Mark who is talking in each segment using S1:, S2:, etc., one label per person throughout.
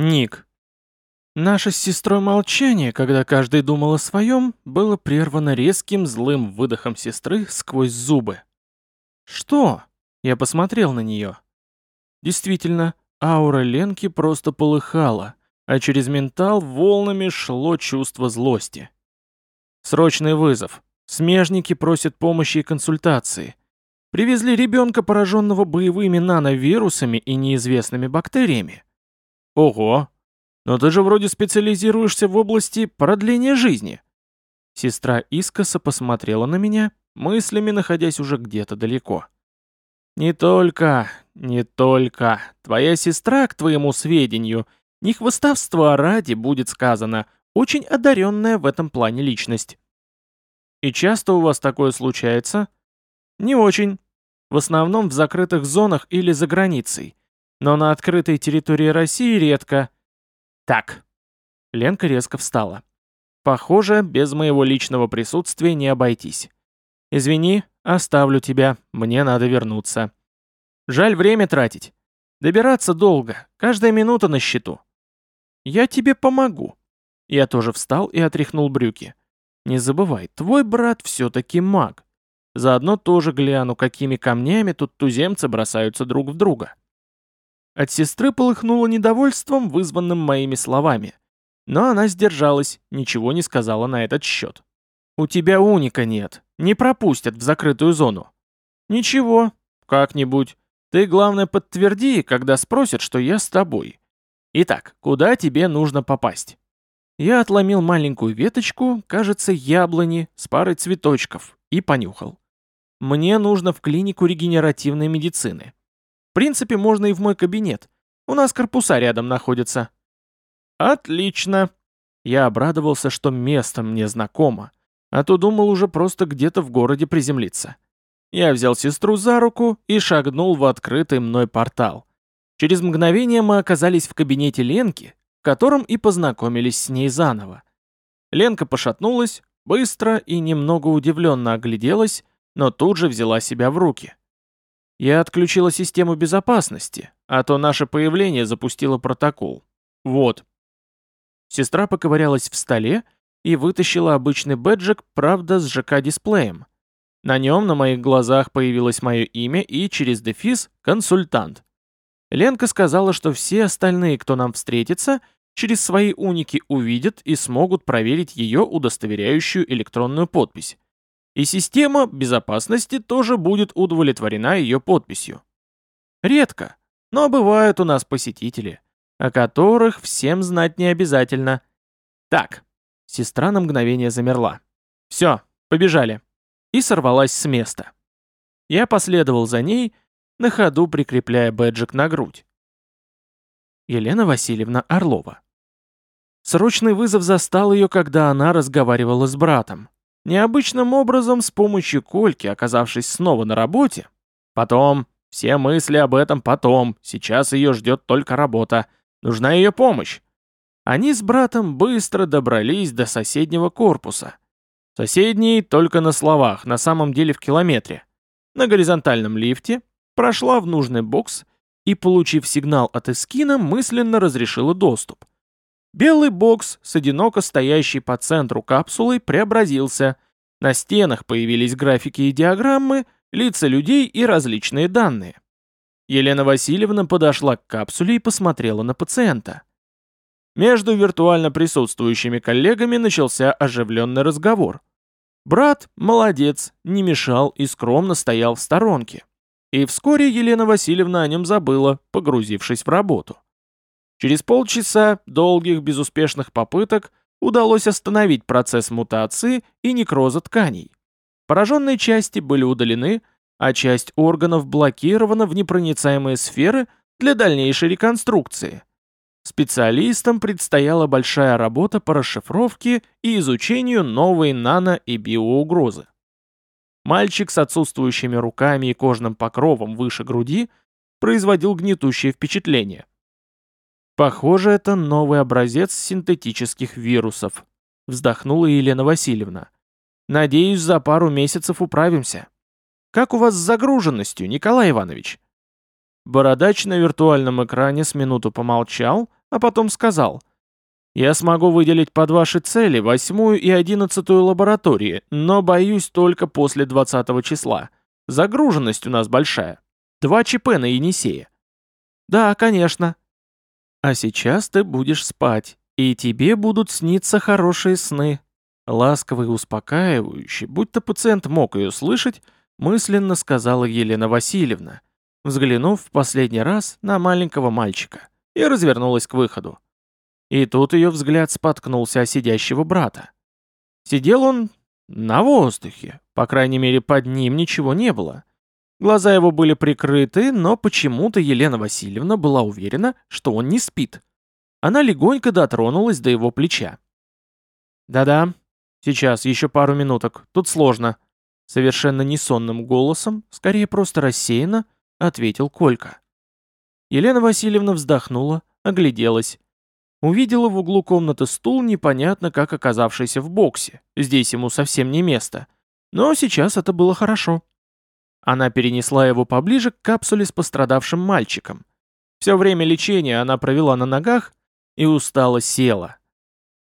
S1: Ник. Наше с сестрой молчание, когда каждый думал о своем, было прервано резким злым выдохом сестры сквозь зубы. «Что?» Я посмотрел на нее. Действительно, аура Ленки просто полыхала, а через ментал волнами шло чувство злости. Срочный вызов. Смежники просят помощи и консультации. Привезли ребенка, пораженного боевыми нановирусами и неизвестными бактериями. Ого! Но ты же вроде специализируешься в области продления жизни. Сестра искоса посмотрела на меня, мыслями находясь уже где-то далеко. «Не только, не только. Твоя сестра, к твоему сведению, не хвостовства ради, будет сказано, очень одаренная в этом плане личность». «И часто у вас такое случается?» «Не очень. В основном в закрытых зонах или за границей. Но на открытой территории России редко». «Так». Ленка резко встала. «Похоже, без моего личного присутствия не обойтись. Извини, оставлю тебя, мне надо вернуться. Жаль время тратить. Добираться долго, каждая минута на счету. Я тебе помогу. Я тоже встал и отряхнул брюки. Не забывай, твой брат все-таки маг. Заодно тоже гляну, какими камнями тут туземцы бросаются друг в друга. От сестры полыхнуло недовольством, вызванным моими словами. Но она сдержалась, ничего не сказала на этот счет. «У тебя уника нет. Не пропустят в закрытую зону». «Ничего, как-нибудь. Ты, главное, подтверди, когда спросят, что я с тобой. Итак, куда тебе нужно попасть?» Я отломил маленькую веточку, кажется, яблони, с парой цветочков, и понюхал. Мне нужно в клинику регенеративной медицины. Принципе, можно и в мой кабинет. У нас корпуса рядом находятся. Отлично. Я обрадовался, что место мне знакомо а то думал уже просто где-то в городе приземлиться. Я взял сестру за руку и шагнул в открытый мной портал. Через мгновение мы оказались в кабинете Ленки, в котором и познакомились с ней заново. Ленка пошатнулась, быстро и немного удивленно огляделась, но тут же взяла себя в руки. Я отключила систему безопасности, а то наше появление запустило протокол. Вот. Сестра поковырялась в столе и вытащила обычный бэджик, правда, с ЖК-дисплеем. На нем на моих глазах появилось мое имя и через дефис «консультант». Ленка сказала, что все остальные, кто нам встретится, через свои уники увидят и смогут проверить ее удостоверяющую электронную подпись. И система безопасности тоже будет удовлетворена ее подписью. Редко, но бывают у нас посетители, о которых всем знать не обязательно. Так, Сестра на мгновение замерла. «Все, побежали!» И сорвалась с места. Я последовал за ней, на ходу прикрепляя бэджик на грудь. Елена Васильевна Орлова. Срочный вызов застал ее, когда она разговаривала с братом. Необычным образом, с помощью Кольки, оказавшись снова на работе. Потом, все мысли об этом потом, сейчас ее ждет только работа. Нужна ее помощь. Они с братом быстро добрались до соседнего корпуса. Соседний только на словах, на самом деле в километре. На горизонтальном лифте прошла в нужный бокс и, получив сигнал от эскина, мысленно разрешила доступ. Белый бокс с одиноко стоящей по центру капсулой преобразился. На стенах появились графики и диаграммы, лица людей и различные данные. Елена Васильевна подошла к капсуле и посмотрела на пациента. Между виртуально присутствующими коллегами начался оживленный разговор. Брат, молодец, не мешал и скромно стоял в сторонке. И вскоре Елена Васильевна о нем забыла, погрузившись в работу. Через полчаса долгих безуспешных попыток удалось остановить процесс мутации и некроза тканей. Пораженные части были удалены, а часть органов блокирована в непроницаемые сферы для дальнейшей реконструкции. Специалистам предстояла большая работа по расшифровке и изучению новой нано- и биоугрозы. Мальчик с отсутствующими руками и кожным покровом выше груди производил гнетущее впечатление. Похоже, это новый образец синтетических вирусов, вздохнула Елена Васильевна. Надеюсь, за пару месяцев управимся. Как у вас с загруженностью, Николай Иванович? Бородач на виртуальном экране с минуту помолчал, а потом сказал. «Я смогу выделить под ваши цели восьмую и одиннадцатую лаборатории, но боюсь только после двадцатого числа. Загруженность у нас большая. Два ЧП на Енисее». «Да, конечно». «А сейчас ты будешь спать, и тебе будут сниться хорошие сны». Ласково и успокаивающе, будто пациент мог ее слышать, мысленно сказала Елена Васильевна, взглянув в последний раз на маленького мальчика, и развернулась к выходу. И тут ее взгляд споткнулся о сидящего брата. Сидел он на воздухе, по крайней мере, под ним ничего не было. Глаза его были прикрыты, но почему-то Елена Васильевна была уверена, что он не спит. Она легонько дотронулась до его плеча. «Да-да, сейчас, еще пару минуток, тут сложно», совершенно несонным голосом, скорее просто рассеянно, ответил Колька. Елена Васильевна вздохнула, огляделась. Увидела в углу комнаты стул, непонятно как оказавшийся в боксе. Здесь ему совсем не место. Но сейчас это было хорошо. Она перенесла его поближе к капсуле с пострадавшим мальчиком. Все время лечения она провела на ногах и устало села.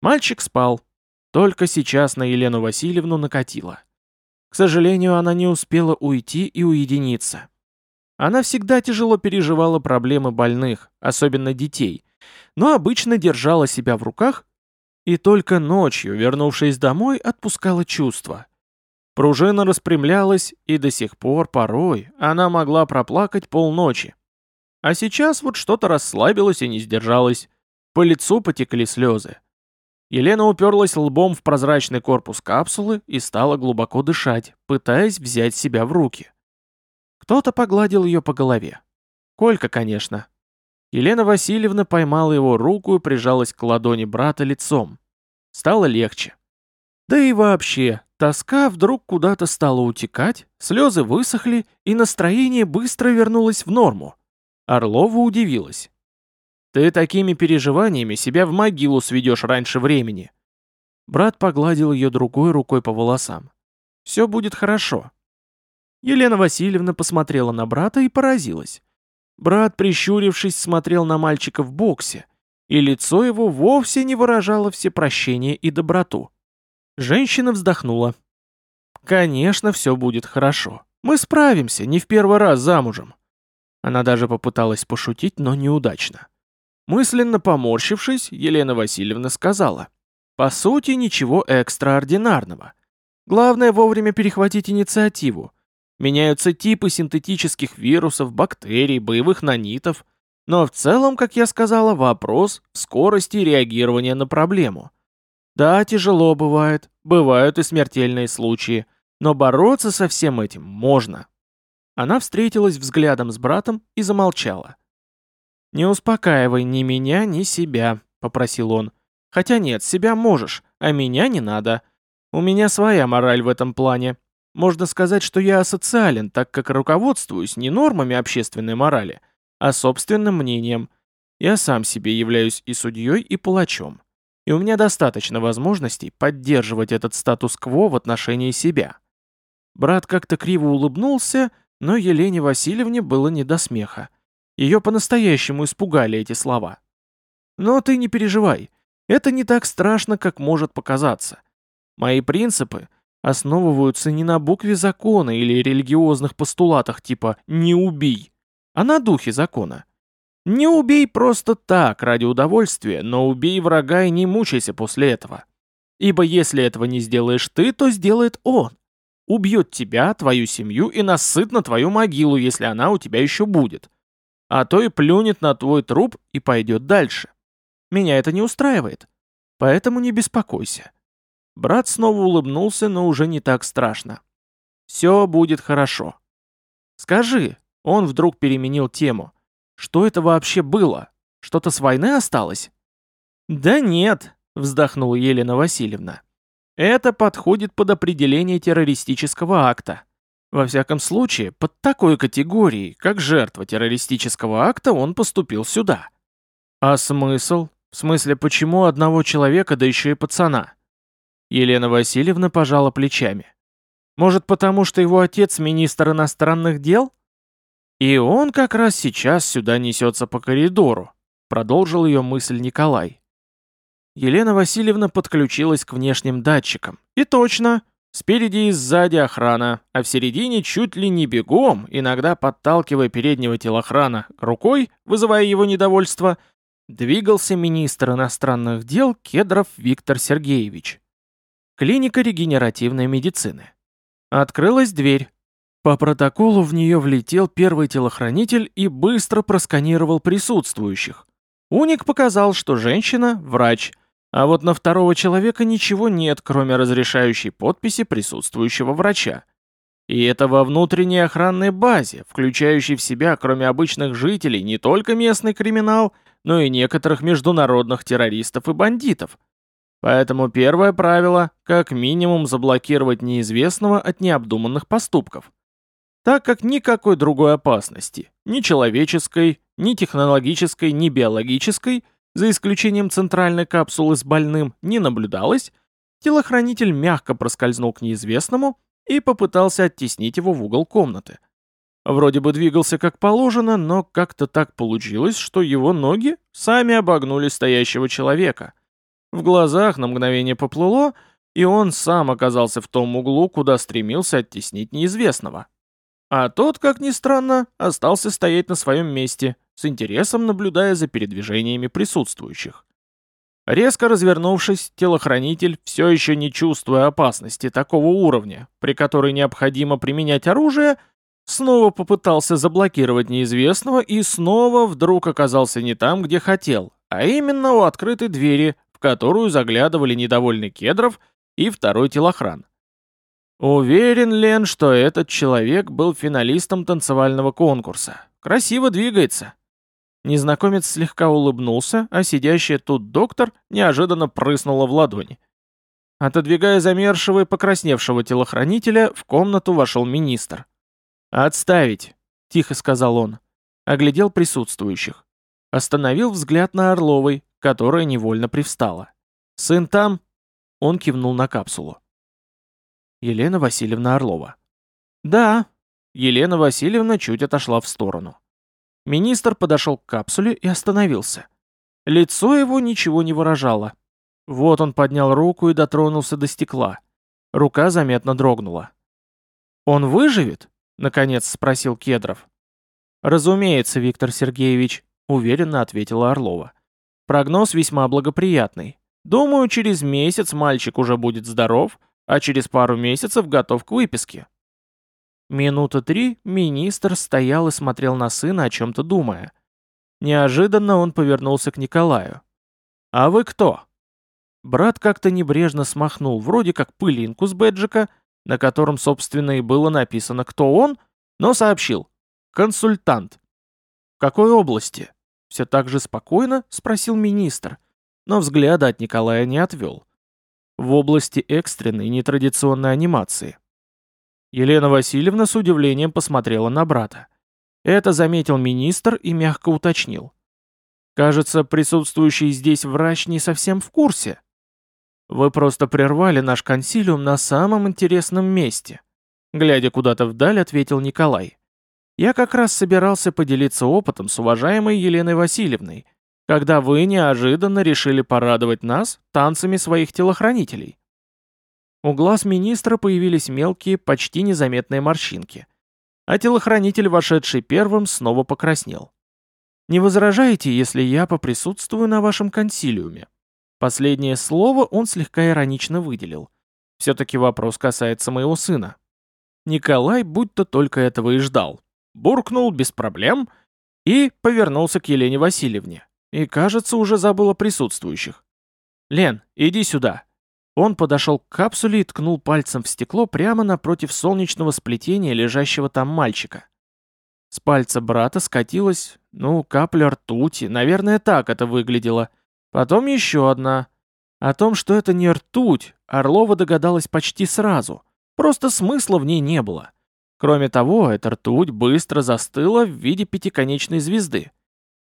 S1: Мальчик спал. Только сейчас на Елену Васильевну накатило. К сожалению, она не успела уйти и уединиться. Она всегда тяжело переживала проблемы больных, особенно детей, но обычно держала себя в руках и только ночью, вернувшись домой, отпускала чувства. Пружина распрямлялась, и до сих пор порой она могла проплакать полночи. А сейчас вот что-то расслабилось и не сдержалось. По лицу потекли слезы. Елена уперлась лбом в прозрачный корпус капсулы и стала глубоко дышать, пытаясь взять себя в руки. Кто-то погладил ее по голове. Колька, конечно. Елена Васильевна поймала его руку и прижалась к ладони брата лицом. Стало легче. Да и вообще, тоска вдруг куда-то стала утекать, слезы высохли, и настроение быстро вернулось в норму. Орлова удивилась. Ты такими переживаниями себя в могилу сведешь раньше времени. Брат погладил ее другой рукой по волосам. Все будет хорошо. Елена Васильевна посмотрела на брата и поразилась. Брат, прищурившись, смотрел на мальчика в боксе, и лицо его вовсе не выражало всепрощение и доброту. Женщина вздохнула. «Конечно, все будет хорошо. Мы справимся, не в первый раз замужем». Она даже попыталась пошутить, но неудачно. Мысленно поморщившись, Елена Васильевна сказала, «По сути, ничего экстраординарного. Главное вовремя перехватить инициативу. Меняются типы синтетических вирусов, бактерий, боевых нанитов, но в целом, как я сказала, вопрос в скорости реагирования на проблему. Да, тяжело бывает, бывают и смертельные случаи, но бороться со всем этим можно». Она встретилась взглядом с братом и замолчала. «Не успокаивай ни меня, ни себя», — попросил он. «Хотя нет, себя можешь, а меня не надо. У меня своя мораль в этом плане. Можно сказать, что я асоциален, так как руководствуюсь не нормами общественной морали, а собственным мнением. Я сам себе являюсь и судьей, и палачом. И у меня достаточно возможностей поддерживать этот статус-кво в отношении себя». Брат как-то криво улыбнулся, но Елене Васильевне было не до смеха. Ее по-настоящему испугали эти слова. Но ты не переживай, это не так страшно, как может показаться. Мои принципы основываются не на букве закона или религиозных постулатах типа «не убей», а на духе закона. Не убей просто так, ради удовольствия, но убей врага и не мучайся после этого. Ибо если этого не сделаешь ты, то сделает он. Убьет тебя, твою семью и насыт на твою могилу, если она у тебя еще будет а то и плюнет на твой труп и пойдет дальше. Меня это не устраивает, поэтому не беспокойся». Брат снова улыбнулся, но уже не так страшно. «Все будет хорошо». «Скажи», — он вдруг переменил тему, «что это вообще было? Что-то с войны осталось?» «Да нет», — вздохнула Елена Васильевна. «Это подходит под определение террористического акта. Во всяком случае, под такой категорией, как жертва террористического акта, он поступил сюда. А смысл? В смысле, почему одного человека, да еще и пацана? Елена Васильевна пожала плечами. Может, потому что его отец министр иностранных дел? И он как раз сейчас сюда несется по коридору. продолжил ее мысль Николай. Елена Васильевна подключилась к внешним датчикам. И точно, спереди и сзади охрана, а в середине чуть ли не бегом, иногда подталкивая переднего телохрана рукой, вызывая его недовольство, двигался министр иностранных дел Кедров Виктор Сергеевич. Клиника регенеративной медицины. Открылась дверь. По протоколу в нее влетел первый телохранитель и быстро просканировал присутствующих. Уник показал, что женщина – врач, а вот на второго человека ничего нет, кроме разрешающей подписи присутствующего врача. И это во внутренней охранной базе, включающей в себя, кроме обычных жителей, не только местный криминал, но и некоторых международных террористов и бандитов. Поэтому первое правило – как минимум заблокировать неизвестного от необдуманных поступков. Так как никакой другой опасности, ни человеческой, ни технологической, ни биологической – за исключением центральной капсулы с больным, не наблюдалось, телохранитель мягко проскользнул к неизвестному и попытался оттеснить его в угол комнаты. Вроде бы двигался как положено, но как-то так получилось, что его ноги сами обогнули стоящего человека. В глазах на мгновение поплыло, и он сам оказался в том углу, куда стремился оттеснить неизвестного. А тот, как ни странно, остался стоять на своем месте, с интересом наблюдая за передвижениями присутствующих. Резко развернувшись, телохранитель, все еще не чувствуя опасности такого уровня, при которой необходимо применять оружие, снова попытался заблокировать неизвестного и снова вдруг оказался не там, где хотел, а именно у открытой двери, в которую заглядывали недовольный Кедров и второй телохран. Уверен, Лен, что этот человек был финалистом танцевального конкурса. Красиво двигается. Незнакомец слегка улыбнулся, а сидящий тут доктор неожиданно прыснула в ладони. Отодвигая замершего и покрасневшего телохранителя, в комнату вошел министр. «Отставить!» — тихо сказал он. Оглядел присутствующих. Остановил взгляд на Орловой, которая невольно привстала. «Сын там?» Он кивнул на капсулу. Елена Васильевна Орлова. «Да». Елена Васильевна чуть отошла в сторону. Министр подошел к капсуле и остановился. Лицо его ничего не выражало. Вот он поднял руку и дотронулся до стекла. Рука заметно дрогнула. «Он выживет?» — наконец спросил Кедров. «Разумеется, Виктор Сергеевич», — уверенно ответила Орлова. «Прогноз весьма благоприятный. Думаю, через месяц мальчик уже будет здоров, а через пару месяцев готов к выписке. Минуты три министр стоял и смотрел на сына, о чем-то думая. Неожиданно он повернулся к Николаю. «А вы кто?» Брат как-то небрежно смахнул, вроде как пылинку с бэджика, на котором, собственно, и было написано «Кто он?», но сообщил «Консультант». «В какой области?» Все так же спокойно спросил министр, но взгляда от Николая не отвел в области экстренной нетрадиционной анимации. Елена Васильевна с удивлением посмотрела на брата. Это заметил министр и мягко уточнил. «Кажется, присутствующий здесь врач не совсем в курсе. Вы просто прервали наш консилиум на самом интересном месте», глядя куда-то вдаль, ответил Николай. «Я как раз собирался поделиться опытом с уважаемой Еленой Васильевной, когда вы неожиданно решили порадовать нас танцами своих телохранителей. У глаз министра появились мелкие, почти незаметные морщинки. А телохранитель, вошедший первым, снова покраснел. «Не возражаете, если я поприсутствую на вашем консилиуме?» Последнее слово он слегка иронично выделил. Все-таки вопрос касается моего сына. Николай будто только этого и ждал. Буркнул без проблем и повернулся к Елене Васильевне. И, кажется, уже забыл о присутствующих. «Лен, иди сюда». Он подошел к капсуле и ткнул пальцем в стекло прямо напротив солнечного сплетения лежащего там мальчика. С пальца брата скатилась, ну, капля ртути, наверное, так это выглядело. Потом еще одна. О том, что это не ртуть, Орлова догадалась почти сразу. Просто смысла в ней не было. Кроме того, эта ртуть быстро застыла в виде пятиконечной звезды.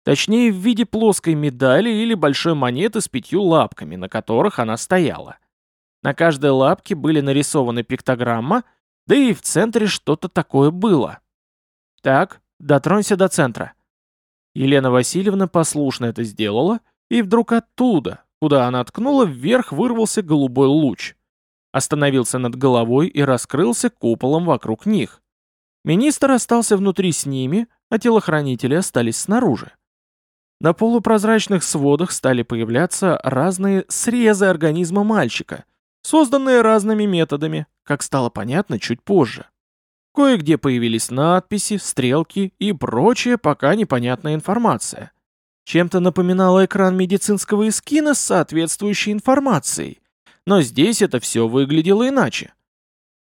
S1: Точнее, в виде плоской медали или большой монеты с пятью лапками, на которых она стояла. На каждой лапке были нарисованы пиктограмма, да и в центре что-то такое было. Так, дотронься до центра. Елена Васильевна послушно это сделала, и вдруг оттуда, куда она ткнула, вверх вырвался голубой луч. Остановился над головой и раскрылся куполом вокруг них. Министр остался внутри с ними, а телохранители остались снаружи. На полупрозрачных сводах стали появляться разные срезы организма мальчика, созданные разными методами, как стало понятно чуть позже. Кое-где появились надписи, стрелки и прочая пока непонятная информация. Чем-то напоминала экран медицинского эскина с соответствующей информацией. Но здесь это все выглядело иначе.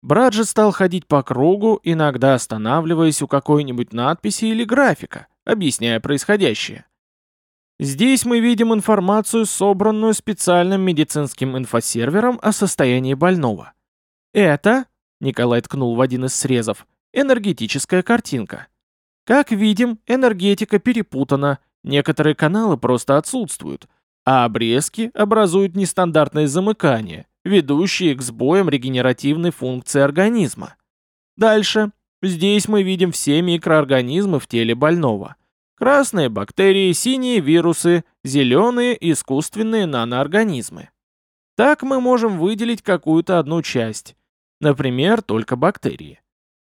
S1: Брат же стал ходить по кругу, иногда останавливаясь у какой-нибудь надписи или графика, объясняя происходящее. Здесь мы видим информацию, собранную специальным медицинским инфосервером о состоянии больного. Это, Николай ткнул в один из срезов, энергетическая картинка. Как видим, энергетика перепутана, некоторые каналы просто отсутствуют, а обрезки образуют нестандартные замыкания, ведущие к сбоям регенеративной функции организма. Дальше. Здесь мы видим все микроорганизмы в теле больного. Красные бактерии, синие вирусы, зеленые искусственные наноорганизмы. Так мы можем выделить какую-то одну часть. Например, только бактерии.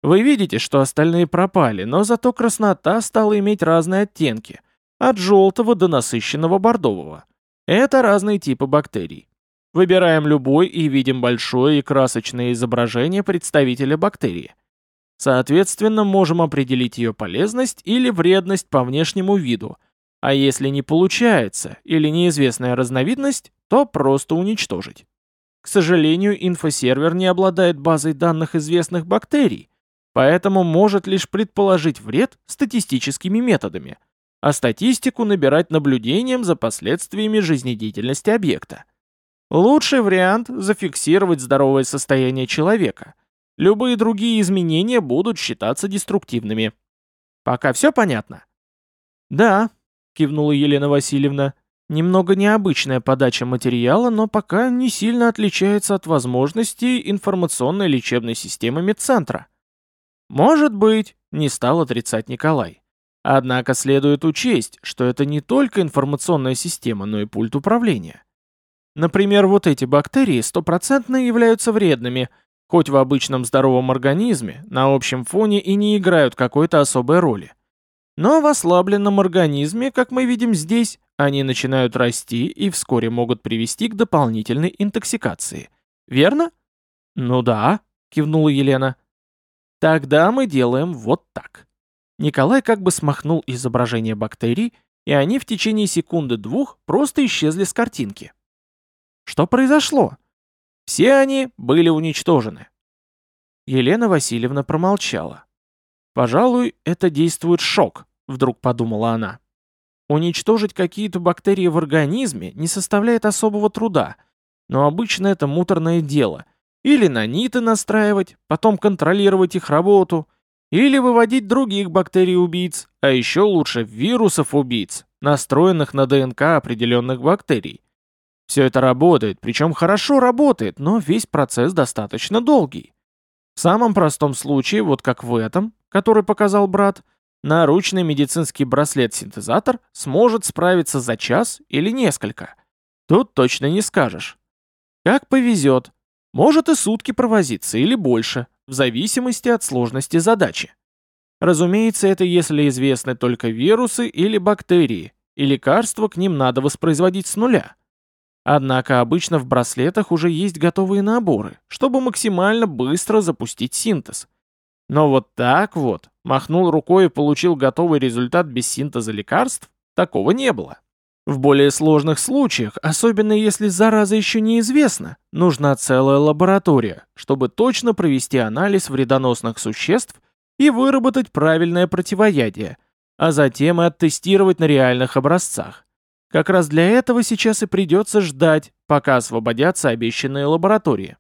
S1: Вы видите, что остальные пропали, но зато краснота стала иметь разные оттенки, от желтого до насыщенного бордового. Это разные типы бактерий. Выбираем любой и видим большое и красочное изображение представителя бактерии. Соответственно, можем определить ее полезность или вредность по внешнему виду, а если не получается или неизвестная разновидность, то просто уничтожить. К сожалению, инфосервер не обладает базой данных известных бактерий, поэтому может лишь предположить вред статистическими методами, а статистику набирать наблюдением за последствиями жизнедеятельности объекта. Лучший вариант – зафиксировать здоровое состояние человека. Любые другие изменения будут считаться деструктивными. Пока все понятно? Да, кивнула Елена Васильевна. Немного необычная подача материала, но пока не сильно отличается от возможностей информационной лечебной системы медцентра. Может быть, не стал отрицать Николай. Однако следует учесть, что это не только информационная система, но и пульт управления. Например, вот эти бактерии стопроцентно являются вредными, хоть в обычном здоровом организме на общем фоне и не играют какой-то особой роли. Но в ослабленном организме, как мы видим здесь, они начинают расти и вскоре могут привести к дополнительной интоксикации. Верно? Ну да, кивнула Елена. Тогда мы делаем вот так. Николай как бы смахнул изображение бактерий, и они в течение секунды-двух просто исчезли с картинки. Что произошло? Все они были уничтожены. Елена Васильевна промолчала. «Пожалуй, это действует шок», — вдруг подумала она. Уничтожить какие-то бактерии в организме не составляет особого труда, но обычно это муторное дело. Или наниты настраивать, потом контролировать их работу, или выводить других бактерий-убийц, а еще лучше вирусов-убийц, настроенных на ДНК определенных бактерий. Все это работает, причем хорошо работает, но весь процесс достаточно долгий. В самом простом случае, вот как в этом, который показал брат, наручный медицинский браслет-синтезатор сможет справиться за час или несколько. Тут точно не скажешь. Как повезет. Может и сутки провозиться или больше, в зависимости от сложности задачи. Разумеется, это если известны только вирусы или бактерии, и лекарства к ним надо воспроизводить с нуля. Однако обычно в браслетах уже есть готовые наборы, чтобы максимально быстро запустить синтез. Но вот так вот, махнул рукой и получил готовый результат без синтеза лекарств, такого не было. В более сложных случаях, особенно если зараза еще неизвестна, нужна целая лаборатория, чтобы точно провести анализ вредоносных существ и выработать правильное противоядие, а затем и оттестировать на реальных образцах. Как раз для этого сейчас и придется ждать, пока освободятся обещанные лаборатории.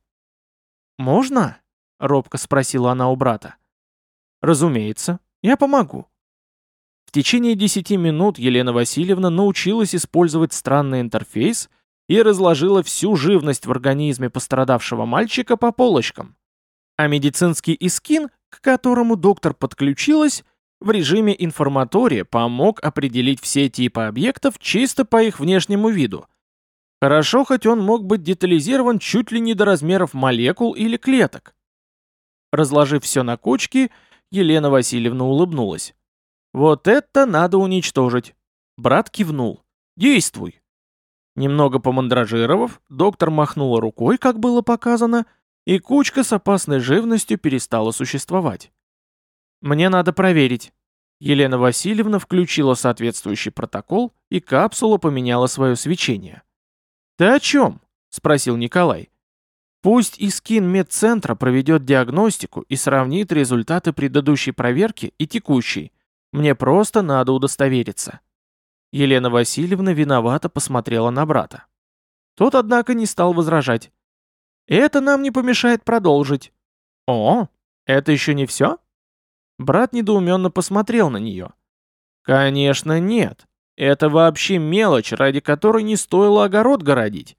S1: «Можно?» — робко спросила она у брата. «Разумеется, я помогу». В течение 10 минут Елена Васильевна научилась использовать странный интерфейс и разложила всю живность в организме пострадавшего мальчика по полочкам. А медицинский искин, к которому доктор подключилась, в режиме информатория помог определить все типы объектов чисто по их внешнему виду. Хорошо, хоть он мог быть детализирован чуть ли не до размеров молекул или клеток. Разложив все на кучки, Елена Васильевна улыбнулась. «Вот это надо уничтожить!» Брат кивнул. «Действуй!» Немного помандражировав, доктор махнула рукой, как было показано, и кучка с опасной живностью перестала существовать. «Мне надо проверить». Елена Васильевна включила соответствующий протокол, и капсула поменяла свое свечение. «Ты о чем?» — спросил Николай. «Пусть Искин медцентра проведет диагностику и сравнит результаты предыдущей проверки и текущей. Мне просто надо удостовериться». Елена Васильевна виновато посмотрела на брата. Тот, однако, не стал возражать. «Это нам не помешает продолжить». «О, это еще не все?» Брат недоуменно посмотрел на нее. «Конечно нет. Это вообще мелочь, ради которой не стоило огород городить.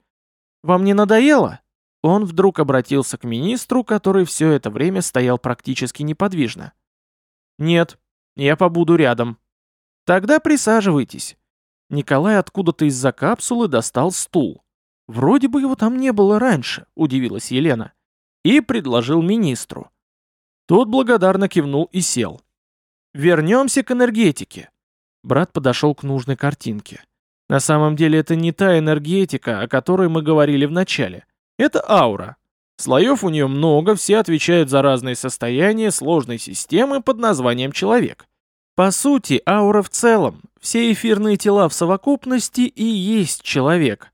S1: Вам не надоело?» Он вдруг обратился к министру, который все это время стоял практически неподвижно. «Нет, я побуду рядом». «Тогда присаживайтесь». Николай откуда-то из-за капсулы достал стул. «Вроде бы его там не было раньше», — удивилась Елена. И предложил министру. Тот благодарно кивнул и сел. Вернемся к энергетике. Брат подошел к нужной картинке. На самом деле это не та энергетика, о которой мы говорили в начале. Это аура. Слоев у нее много, все отвечают за разные состояния сложной системы под названием человек. По сути, аура в целом, все эфирные тела в совокупности и есть человек.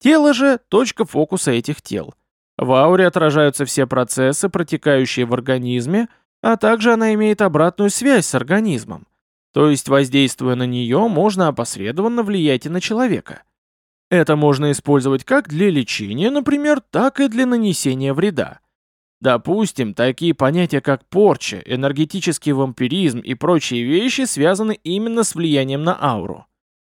S1: Тело же – точка фокуса этих тел. В ауре отражаются все процессы, протекающие в организме, а также она имеет обратную связь с организмом. То есть, воздействуя на нее, можно опосредованно влиять и на человека. Это можно использовать как для лечения, например, так и для нанесения вреда. Допустим, такие понятия как порча, энергетический вампиризм и прочие вещи связаны именно с влиянием на ауру.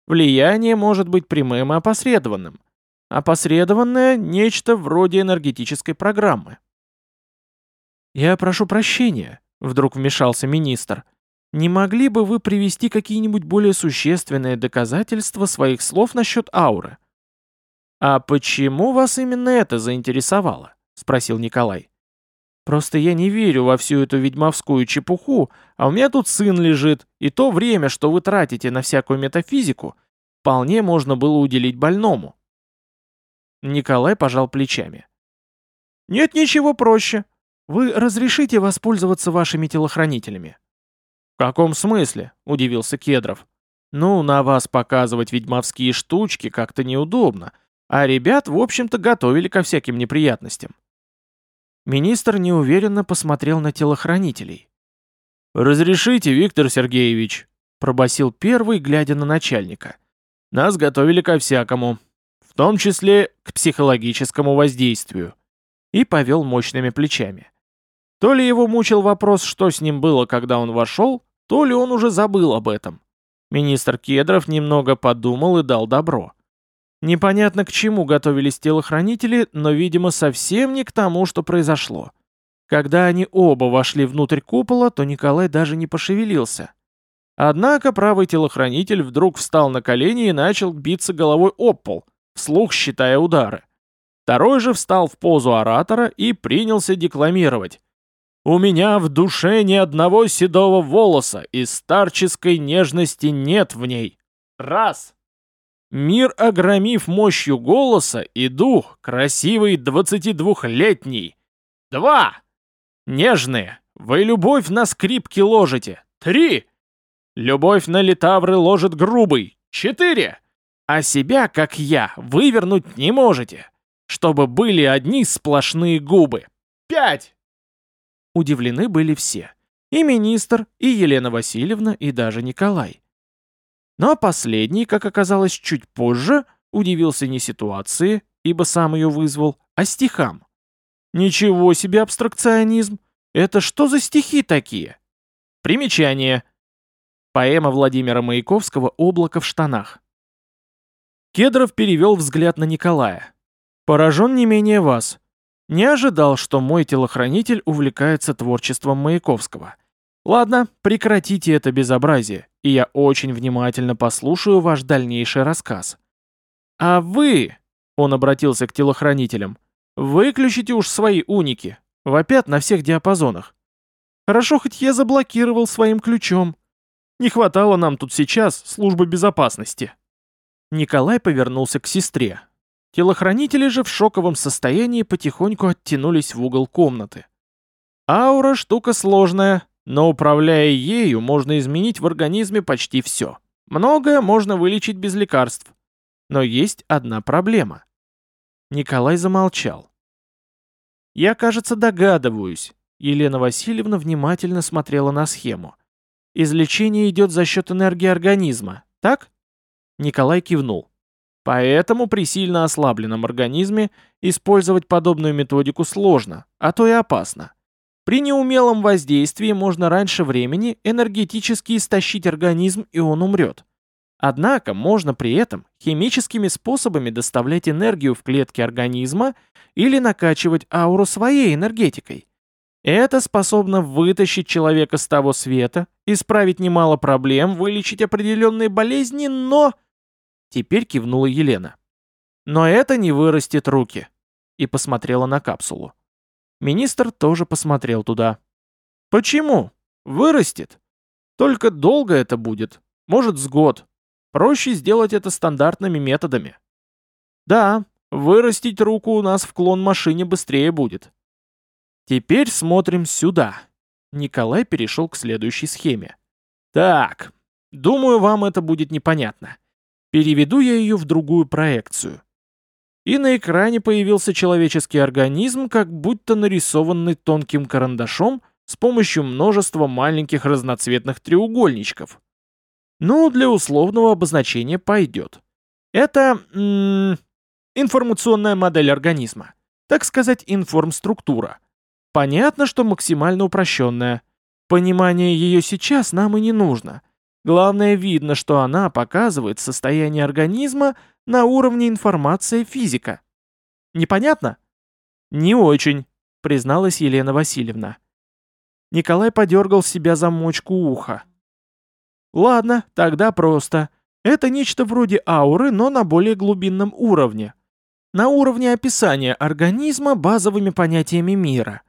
S1: Влияние может быть прямым и опосредованным – Опосредованное – нечто вроде энергетической программы. «Я прошу прощения», – вдруг вмешался министр. «Не могли бы вы привести какие-нибудь более существенные доказательства своих слов насчет ауры?» «А почему вас именно это заинтересовало?» – спросил Николай. «Просто я не верю во всю эту ведьмовскую чепуху, а у меня тут сын лежит, и то время, что вы тратите на всякую метафизику, вполне можно было уделить больному». Николай пожал плечами. «Нет ничего проще. Вы разрешите воспользоваться вашими телохранителями?» «В каком смысле?» – удивился Кедров. «Ну, на вас показывать ведьмовские штучки как-то неудобно, а ребят, в общем-то, готовили ко всяким неприятностям». Министр неуверенно посмотрел на телохранителей. «Разрешите, Виктор Сергеевич», – пробасил первый, глядя на начальника. «Нас готовили ко всякому, в том числе к психологическому воздействию, и повел мощными плечами. То ли его мучил вопрос, что с ним было, когда он вошел, то ли он уже забыл об этом. Министр Кедров немного подумал и дал добро. Непонятно к чему готовились телохранители, но, видимо, совсем не к тому, что произошло. Когда они оба вошли внутрь купола, то Николай даже не пошевелился. Однако правый телохранитель вдруг встал на колени и начал биться головой об пол, вслух считая удары. Второй же встал в позу оратора и принялся декламировать. «У меня в душе ни одного седого волоса, и старческой нежности нет в ней. Раз!» Мир, огромив мощью голоса, и дух, красивый двадцатидвухлетний. Два! Нежные, вы любовь на скрипке ложите. Три! Любовь на литавры ложит грубый. Четыре! А себя, как я, вывернуть не можете, чтобы были одни сплошные губы. Пять!» Удивлены были все. И министр, и Елена Васильевна, и даже Николай. Но последний, как оказалось чуть позже, удивился не ситуации, ибо сам ее вызвал, а стихам. Ничего себе абстракционизм! Это что за стихи такие? Примечание. Поэма Владимира Маяковского «Облако в штанах». Кедров перевел взгляд на Николая. «Поражен не менее вас. Не ожидал, что мой телохранитель увлекается творчеством Маяковского. Ладно, прекратите это безобразие, и я очень внимательно послушаю ваш дальнейший рассказ. А вы, он обратился к телохранителям, выключите уж свои уники, вопят на всех диапазонах. Хорошо, хоть я заблокировал своим ключом. Не хватало нам тут сейчас службы безопасности. Николай повернулся к сестре. Телохранители же в шоковом состоянии потихоньку оттянулись в угол комнаты. Аура штука сложная, но управляя ею можно изменить в организме почти все. Многое можно вылечить без лекарств. Но есть одна проблема. Николай замолчал. «Я, кажется, догадываюсь». Елена Васильевна внимательно смотрела на схему. «Излечение идет за счет энергии организма, так?» Николай кивнул. Поэтому при сильно ослабленном организме использовать подобную методику сложно, а то и опасно. При неумелом воздействии можно раньше времени энергетически истощить организм, и он умрет. Однако можно при этом химическими способами доставлять энергию в клетки организма или накачивать ауру своей энергетикой. Это способно вытащить человека с того света, исправить немало проблем, вылечить определенные болезни, но... Теперь кивнула Елена. Но это не вырастет руки. И посмотрела на капсулу. Министр тоже посмотрел туда. Почему? Вырастет. Только долго это будет. Может, с год. Проще сделать это стандартными методами. Да, вырастить руку у нас в клон-машине быстрее будет. Теперь смотрим сюда. Николай перешел к следующей схеме. Так, думаю, вам это будет непонятно. Переведу я ее в другую проекцию. И на экране появился человеческий организм, как будто нарисованный тонким карандашом с помощью множества маленьких разноцветных треугольничков. Ну, для условного обозначения пойдет. Это информационная модель организма. Так сказать, информструктура. Понятно, что максимально упрощенная. Понимание ее сейчас нам и не нужно – Главное, видно, что она показывает состояние организма на уровне информации физика. Непонятно? Не очень, призналась Елена Васильевна. Николай подергал себя за мочку уха. Ладно, тогда просто. Это нечто вроде ауры, но на более глубинном уровне. На уровне описания организма базовыми понятиями мира.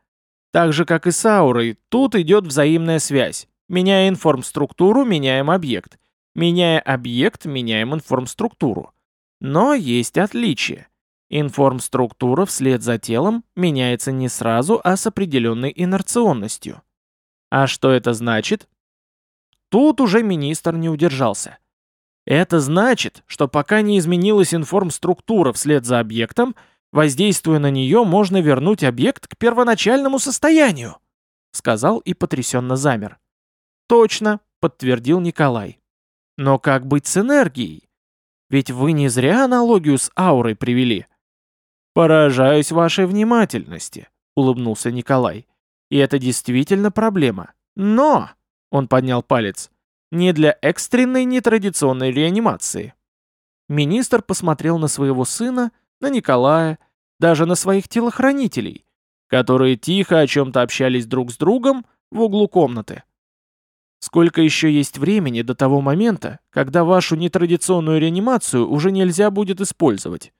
S1: Так же, как и с аурой, тут идет взаимная связь. Меняя информструктуру, меняем объект. Меняя объект, меняем информструктуру. Но есть отличие. Информструктура вслед за телом меняется не сразу, а с определенной инерционностью. А что это значит? Тут уже министр не удержался. Это значит, что пока не изменилась информструктура вслед за объектом, воздействуя на нее, можно вернуть объект к первоначальному состоянию, сказал и потрясенно замер. Точно, подтвердил Николай. Но как быть с энергией? Ведь вы не зря аналогию с аурой привели. Поражаюсь вашей внимательности, улыбнулся Николай. И это действительно проблема. Но, он поднял палец, не для экстренной нетрадиционной реанимации. Министр посмотрел на своего сына, на Николая, даже на своих телохранителей, которые тихо о чем-то общались друг с другом в углу комнаты. Сколько еще есть времени до того момента, когда вашу нетрадиционную реанимацию уже нельзя будет использовать?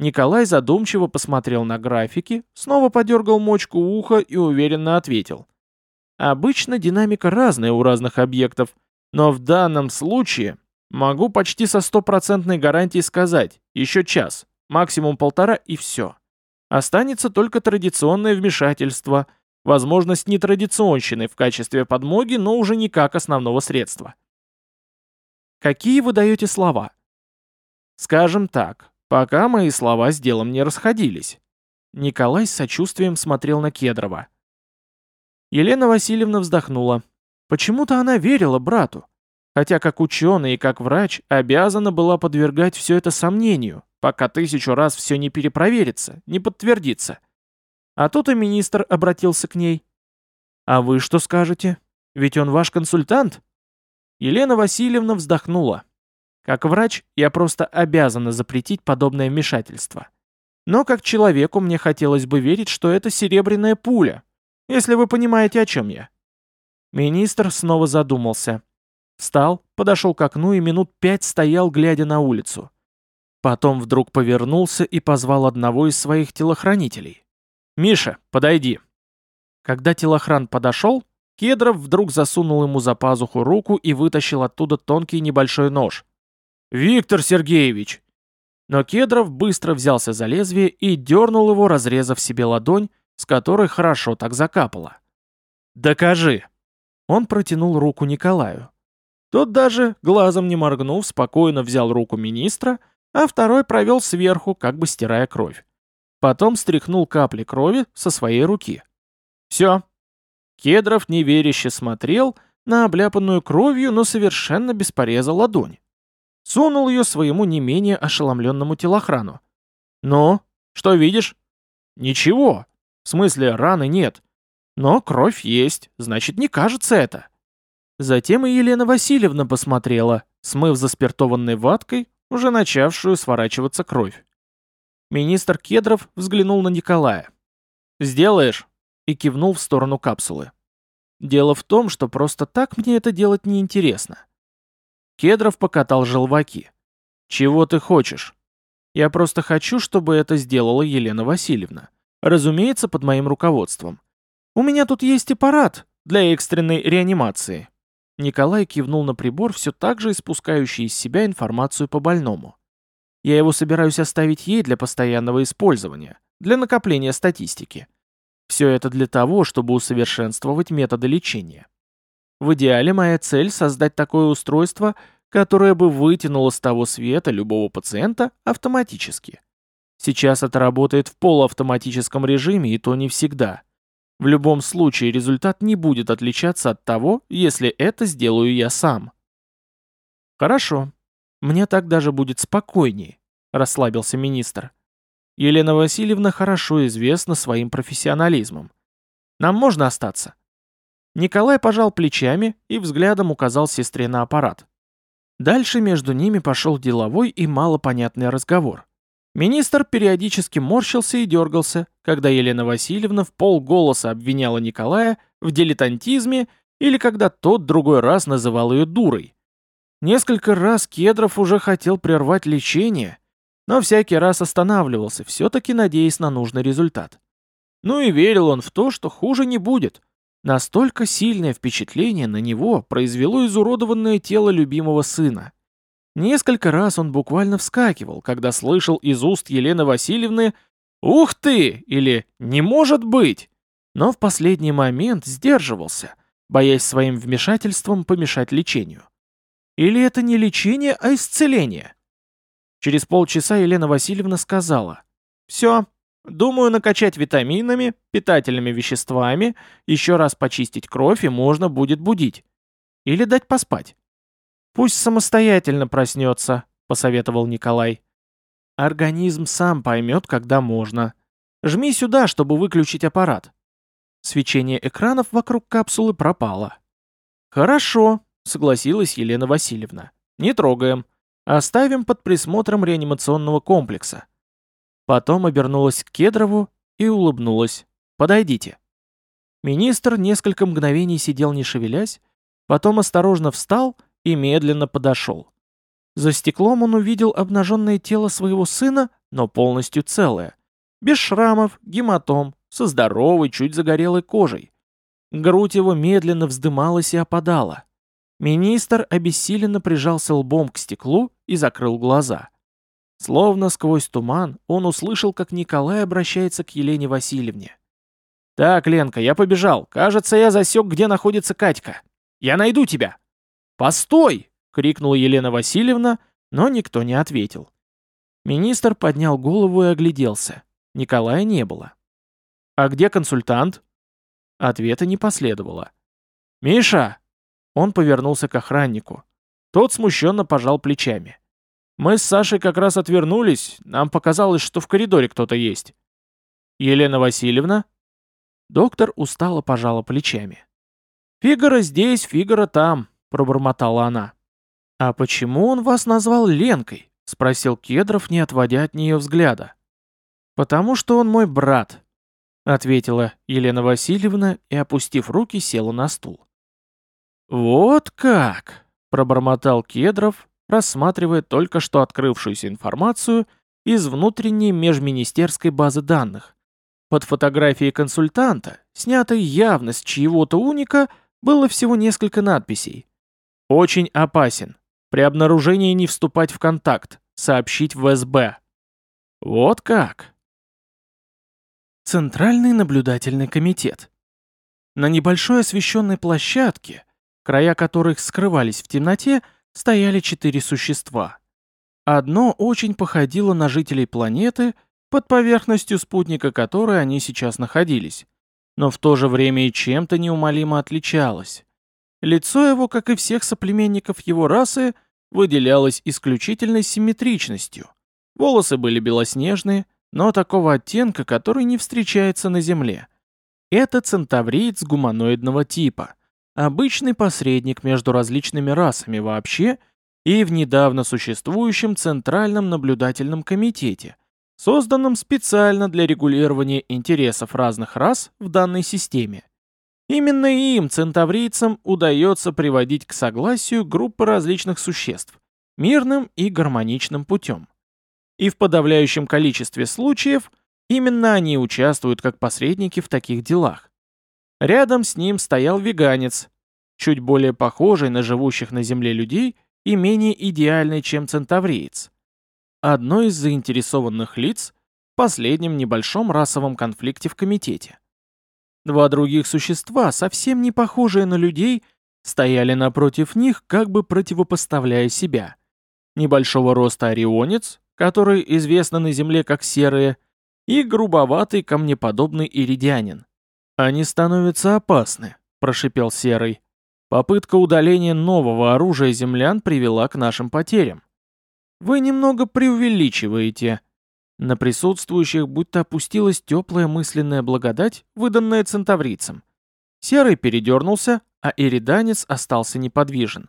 S1: Николай задумчиво посмотрел на графики, снова подергал мочку уха и уверенно ответил. Обычно динамика разная у разных объектов, но в данном случае могу почти со стопроцентной гарантией сказать, еще час, максимум полтора и все. Останется только традиционное вмешательство, возможность нетрадиционщины в качестве подмоги, но уже не как основного средства. Какие вы даете слова? Скажем так, пока мои слова с делом не расходились. Николай с сочувствием смотрел на Кедрова. Елена Васильевна вздохнула. Почему-то она верила брату, хотя как ученый и как врач обязана была подвергать все это сомнению, пока тысячу раз все не перепроверится, не подтвердится. А тут и министр обратился к ней. «А вы что скажете? Ведь он ваш консультант?» Елена Васильевна вздохнула. «Как врач я просто обязана запретить подобное вмешательство. Но как человеку мне хотелось бы верить, что это серебряная пуля, если вы понимаете, о чем я». Министр снова задумался. Встал, подошел к окну и минут пять стоял, глядя на улицу. Потом вдруг повернулся и позвал одного из своих телохранителей. «Миша, подойди». Когда телохран подошел, Кедров вдруг засунул ему за пазуху руку и вытащил оттуда тонкий небольшой нож. «Виктор Сергеевич!» Но Кедров быстро взялся за лезвие и дернул его, разрезав себе ладонь, с которой хорошо так закапало. «Докажи!» Он протянул руку Николаю. Тот даже, глазом не моргнув, спокойно взял руку министра, а второй провел сверху, как бы стирая кровь. Потом стряхнул капли крови со своей руки. «Все». Кедров неверяще смотрел на обляпанную кровью, но совершенно без пореза ладонь. Сунул ее своему не менее ошеломленному телохрану. «Ну, что видишь?» «Ничего. В смысле, раны нет. Но кровь есть, значит, не кажется это». Затем и Елена Васильевна посмотрела, смыв заспиртованной ваткой, уже начавшую сворачиваться кровь. Министр Кедров взглянул на Николая. «Сделаешь?» и кивнул в сторону капсулы. «Дело в том, что просто так мне это делать неинтересно. Кедров покатал желваки. «Чего ты хочешь?» «Я просто хочу, чтобы это сделала Елена Васильевна. Разумеется, под моим руководством. У меня тут есть аппарат для экстренной реанимации». Николай кивнул на прибор, все так же испускающий из себя информацию по больному. «Я его собираюсь оставить ей для постоянного использования, для накопления статистики. Все это для того, чтобы усовершенствовать методы лечения. В идеале моя цель — создать такое устройство, которое бы вытянуло с того света любого пациента автоматически. Сейчас это работает в полуавтоматическом режиме и то не всегда. В любом случае результат не будет отличаться от того, если это сделаю я сам. Хорошо. Мне так даже будет спокойнее, расслабился министр. Елена Васильевна хорошо известна своим профессионализмом. Нам можно остаться? Николай пожал плечами и взглядом указал сестре на аппарат. Дальше между ними пошел деловой и малопонятный разговор. Министр периодически морщился и дергался, когда Елена Васильевна в полголоса обвиняла Николая в дилетантизме или когда тот другой раз называл ее дурой. Несколько раз Кедров уже хотел прервать лечение, но всякий раз останавливался, все-таки надеясь на нужный результат. Ну и верил он в то, что хуже не будет, Настолько сильное впечатление на него произвело изуродованное тело любимого сына. Несколько раз он буквально вскакивал, когда слышал из уст Елены Васильевны «Ух ты!» или «Не может быть!», но в последний момент сдерживался, боясь своим вмешательством помешать лечению. Или это не лечение, а исцеление? Через полчаса Елена Васильевна сказала «Все, Думаю, накачать витаминами, питательными веществами, еще раз почистить кровь и можно будет будить. Или дать поспать. Пусть самостоятельно проснется, посоветовал Николай. Организм сам поймет, когда можно. Жми сюда, чтобы выключить аппарат. Свечение экранов вокруг капсулы пропало. Хорошо, согласилась Елена Васильевна. Не трогаем. Оставим под присмотром реанимационного комплекса. Потом обернулась к Кедрову и улыбнулась. «Подойдите». Министр несколько мгновений сидел не шевелясь, потом осторожно встал и медленно подошел. За стеклом он увидел обнаженное тело своего сына, но полностью целое. Без шрамов, гематом, со здоровой, чуть загорелой кожей. Грудь его медленно вздымалась и опадала. Министр обессиленно прижался лбом к стеклу и закрыл глаза. Словно сквозь туман он услышал, как Николай обращается к Елене Васильевне. «Так, Ленка, я побежал. Кажется, я засек, где находится Катька. Я найду тебя!» «Постой!» — крикнула Елена Васильевна, но никто не ответил. Министр поднял голову и огляделся. Николая не было. «А где консультант?» Ответа не последовало. «Миша!» Он повернулся к охраннику. Тот смущенно пожал плечами. Мы с Сашей как раз отвернулись, нам показалось, что в коридоре кто-то есть. Елена Васильевна? Доктор устало пожала плечами. «Фигара здесь, Фигара там», — пробормотала она. «А почему он вас назвал Ленкой?» — спросил Кедров, не отводя от нее взгляда. «Потому что он мой брат», — ответила Елена Васильевна и, опустив руки, села на стул. «Вот как!» — пробормотал Кедров, рассматривая только что открывшуюся информацию из внутренней межминистерской базы данных. Под фотографией консультанта, снятой явно с чьего-то уника, было всего несколько надписей. «Очень опасен. При обнаружении не вступать в контакт. Сообщить в СБ». Вот как. Центральный наблюдательный комитет. На небольшой освещенной площадке, края которых скрывались в темноте, стояли четыре существа. Одно очень походило на жителей планеты, под поверхностью спутника которой они сейчас находились, но в то же время и чем-то неумолимо отличалось. Лицо его, как и всех соплеменников его расы, выделялось исключительной симметричностью. Волосы были белоснежные, но такого оттенка, который не встречается на Земле. Это центавриец гуманоидного типа, обычный посредник между различными расами вообще и в недавно существующем Центральном наблюдательном комитете, созданном специально для регулирования интересов разных рас в данной системе. Именно им, центаврийцам, удается приводить к согласию группы различных существ, мирным и гармоничным путем. И в подавляющем количестве случаев именно они участвуют как посредники в таких делах. Рядом с ним стоял веганец, чуть более похожий на живущих на Земле людей и менее идеальный, чем центавриец. Одно из заинтересованных лиц в последнем небольшом расовом конфликте в комитете. Два других существа, совсем не похожие на людей, стояли напротив них, как бы противопоставляя себя. Небольшого роста орионец, который известно на Земле как серые, и грубоватый камнеподобный иридианин. «Они становятся опасны», — прошипел Серый. «Попытка удаления нового оружия землян привела к нашим потерям. Вы немного преувеличиваете», на присутствующих будто опустилась теплая мысленная благодать, выданная центаврийцам. Серый передернулся, а ириданец остался неподвижен.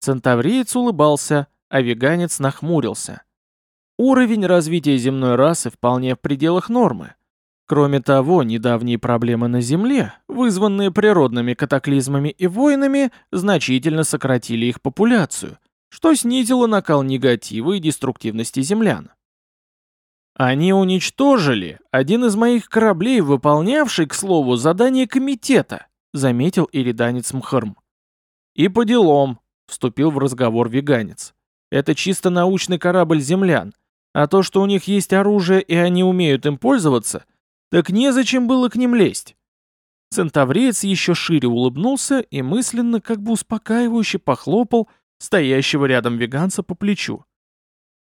S1: Центавриец улыбался, а веганец нахмурился. Уровень развития земной расы вполне в пределах нормы. Кроме того, недавние проблемы на Земле, вызванные природными катаклизмами и войнами, значительно сократили их популяцию, что снизило накал негатива и деструктивности землян. Они уничтожили один из моих кораблей, выполнявший, к слову, задание комитета, заметил ириданец Мхарм. И по делам, вступил в разговор веганец. Это чисто научный корабль землян, а то, что у них есть оружие и они умеют им пользоваться, так незачем было к ним лезть. Центавриец еще шире улыбнулся и мысленно как бы успокаивающе похлопал стоящего рядом веганца по плечу.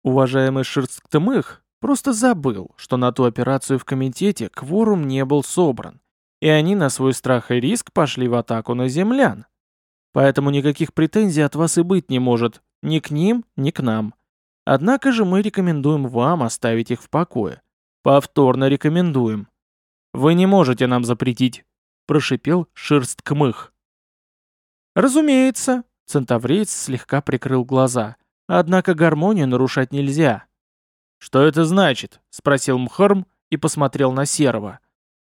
S1: Уважаемый Шерстктымых, Просто забыл, что на ту операцию в комитете кворум не был собран, и они на свой страх и риск пошли в атаку на землян. Поэтому никаких претензий от вас и быть не может, ни к ним, ни к нам. Однако же мы рекомендуем вам оставить их в покое. Повторно рекомендуем. Вы не можете нам запретить, прошипел Шерсткмых. Разумеется, Центавриец слегка прикрыл глаза. Однако гармонию нарушать нельзя. «Что это значит?» — спросил Мхарм и посмотрел на Серого.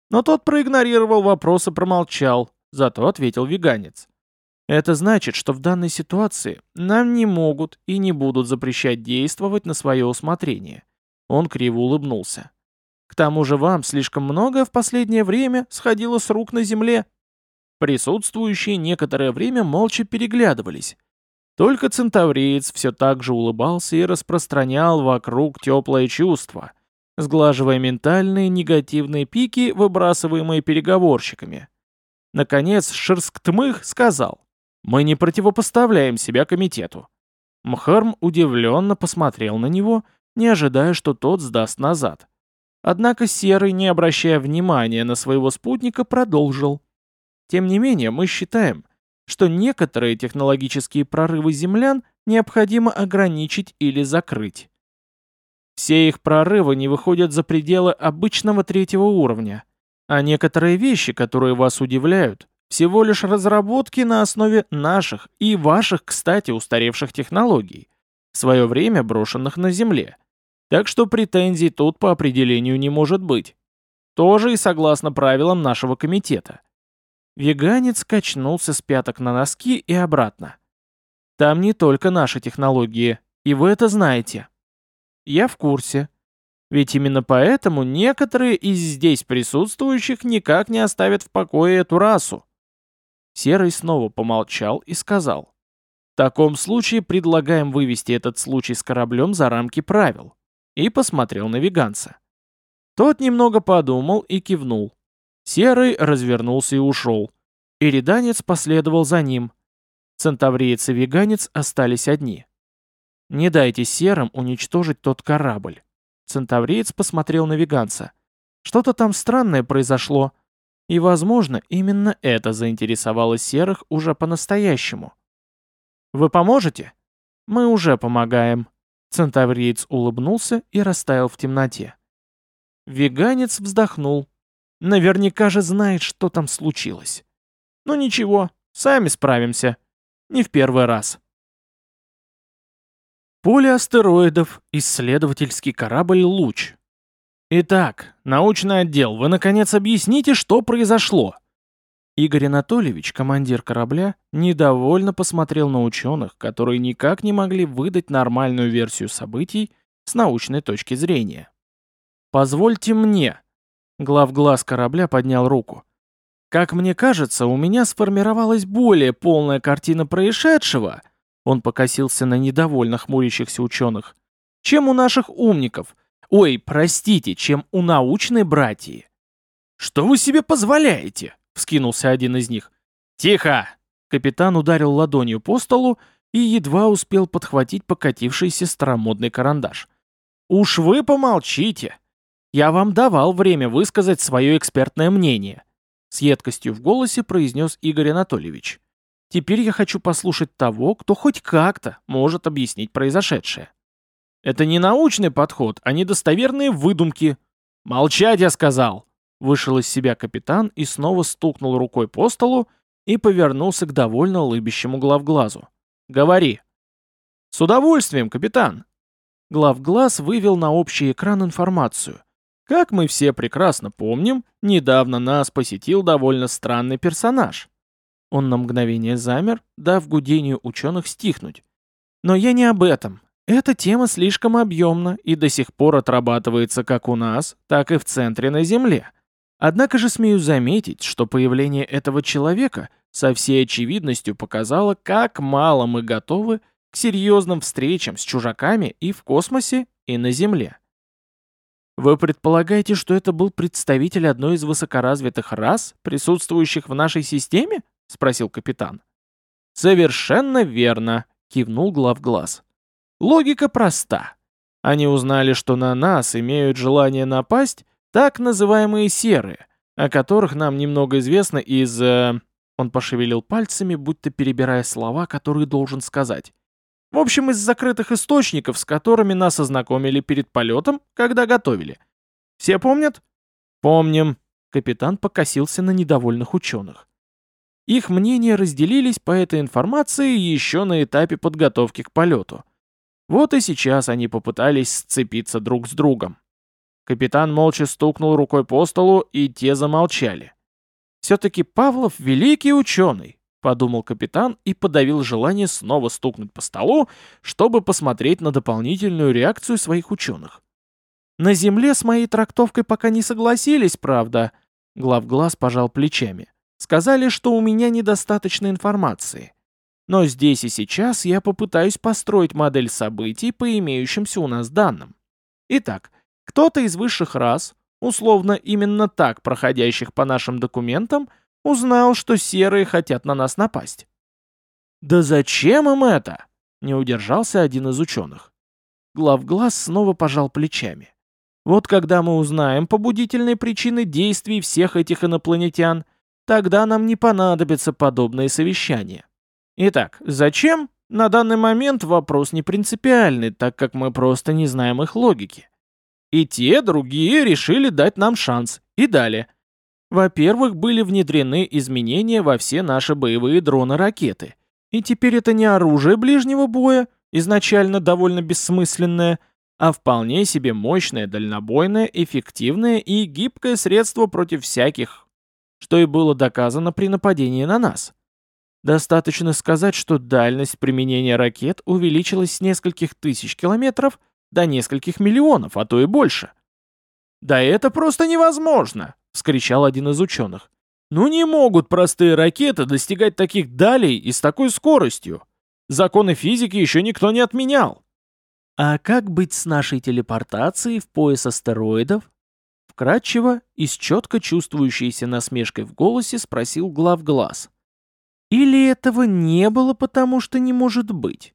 S1: Но тот проигнорировал вопрос и промолчал, зато ответил веганец. «Это значит, что в данной ситуации нам не могут и не будут запрещать действовать на свое усмотрение». Он криво улыбнулся. «К тому же вам слишком многое в последнее время сходило с рук на земле». Присутствующие некоторое время молча переглядывались, только центавриец все так же улыбался и распространял вокруг теплое чувство, сглаживая ментальные негативные пики, выбрасываемые переговорщиками. Наконец Шерсктмых сказал, «Мы не противопоставляем себя комитету». Мхарм удивленно посмотрел на него, не ожидая, что тот сдаст назад. Однако Серый, не обращая внимания на своего спутника, продолжил. «Тем не менее, мы считаем, что некоторые технологические прорывы землян необходимо ограничить или закрыть. Все их прорывы не выходят за пределы обычного третьего уровня, а некоторые вещи, которые вас удивляют, всего лишь разработки на основе наших и ваших, кстати, устаревших технологий, в свое время брошенных на Земле. Так что претензий тут по определению не может быть. Тоже и согласно правилам нашего комитета. Веганец качнулся с пяток на носки и обратно. Там не только наши технологии, и вы это знаете. Я в курсе. Ведь именно поэтому некоторые из здесь присутствующих никак не оставят в покое эту расу. Серый снова помолчал и сказал. В таком случае предлагаем вывести этот случай с кораблем за рамки правил. И посмотрел на веганца. Тот немного подумал и кивнул. Серый развернулся и ушел. Ириданец последовал за ним. Центавриец и веганец остались одни. «Не дайте серым уничтожить тот корабль». Центавриец посмотрел на веганца. «Что-то там странное произошло. И, возможно, именно это заинтересовало серых уже по-настоящему. Вы поможете? Мы уже помогаем. Центавриец улыбнулся и растаял в темноте. Веганец вздохнул. Наверняка же знает, что там случилось. Ну ничего, сами справимся. Не в первый раз. Поле астероидов, исследовательский корабль «Луч». Итак, научный отдел, вы наконец объясните, что произошло. Игорь Анатольевич, командир корабля, недовольно посмотрел на ученых, которые никак не могли выдать нормальную версию событий с научной точки зрения. «Позвольте мне», — главглаз корабля поднял руку. «Как мне кажется, у меня сформировалась более полная картина происшедшего», он покосился на недовольно хмурящихся ученых, чем у наших умников — Ой, простите, чем у научной братьи. «Что вы себе позволяете?» — вскинулся один из них. «Тихо!» — капитан ударил ладонью по столу и едва успел подхватить покатившийся старомодный карандаш. «Уж вы помолчите! Я вам давал время высказать свое экспертное мнение», — с едкостью в голосе произнес Игорь Анатольевич. «Теперь я хочу послушать того, кто хоть как-то может объяснить произошедшее». Это не научный подход, а недостоверные выдумки. Молчать, я сказал. Вышел из себя капитан и снова стукнул рукой по столу и повернулся к довольно улыбящему главглазу. «Говори». «С удовольствием, капитан». Главглаз вывел на общий экран информацию. Как мы все прекрасно помним, недавно нас посетил довольно странный персонаж. Он на мгновение замер, дав гудению ученых стихнуть. Но я не об этом. Эта тема слишком объемна и до сих пор отрабатывается как у нас, так и в центре на Земле. Однако же смею заметить, что появление этого человека со всей очевидностью показало, как мало мы готовы к серьезным встречам с чужаками и в космосе, и на Земле. Вы предполагаете, что это был представитель одной из высокоразвитых рас, присутствующих в нашей системе? спросил капитан. Совершенно верно, кивнул главглаз. Логика проста. Они узнали, что на нас имеют желание напасть так называемые серые, о которых нам немного известно из... Э... Он пошевелил пальцами, будто перебирая слова, которые должен сказать. В общем, из закрытых источников, с которыми нас ознакомили перед полетом, когда готовили. Все помнят? Помним. Капитан покосился на недовольных ученых. Их мнения разделились по этой информации еще на этапе подготовки к полету. Вот и сейчас они попытались сцепиться друг с другом. Капитан молча стукнул рукой по столу, и те замолчали. «Все-таки Павлов великий ученый», — подумал капитан и подавил желание снова стукнуть по столу, чтобы посмотреть на дополнительную реакцию своих ученых. «На Земле с моей трактовкой пока не согласились, правда?» Главглаз пожал плечами. «Сказали, что у меня недостаточно информации. Но здесь и сейчас я попытаюсь построить модель событий по имеющимся у нас данным. Итак, кто-то из высших рас, условно именно так проходящих по нашим документам, узнал, что серые хотят на нас напасть. «Да зачем им это?» — не удержался один из ученых. Главглаз снова пожал плечами. «Вот когда мы узнаем побудительные причины действий всех этих инопланетян, тогда нам не понадобятся подобные совещания. Итак, зачем? На данный момент вопрос не принципиальный, так как мы просто не знаем их логики. И те, другие решили дать нам шанс. И дали. Во-первых, были внедрены изменения во все наши боевые дроны-ракеты. И теперь это не оружие ближнего боя, изначально довольно бессмысленное, а вполне себе мощное, дальнобойное, эффективное и гибкое средство против всяких, что и было доказано при нападении на нас. Достаточно сказать, что дальность применения ракет увеличилась с нескольких тысяч километров до нескольких миллионов, а то и больше. «Да это просто невозможно!» — вскричал один из ученых. «Ну не могут простые ракеты достигать таких далей и с такой скоростью. Законы физики еще никто не отменял». «А как быть с нашей телепортацией в пояс астероидов?» Вкратчиво и с четко чувствующейся насмешкой в голосе спросил главглаз. «Или этого не было, потому что не может быть?»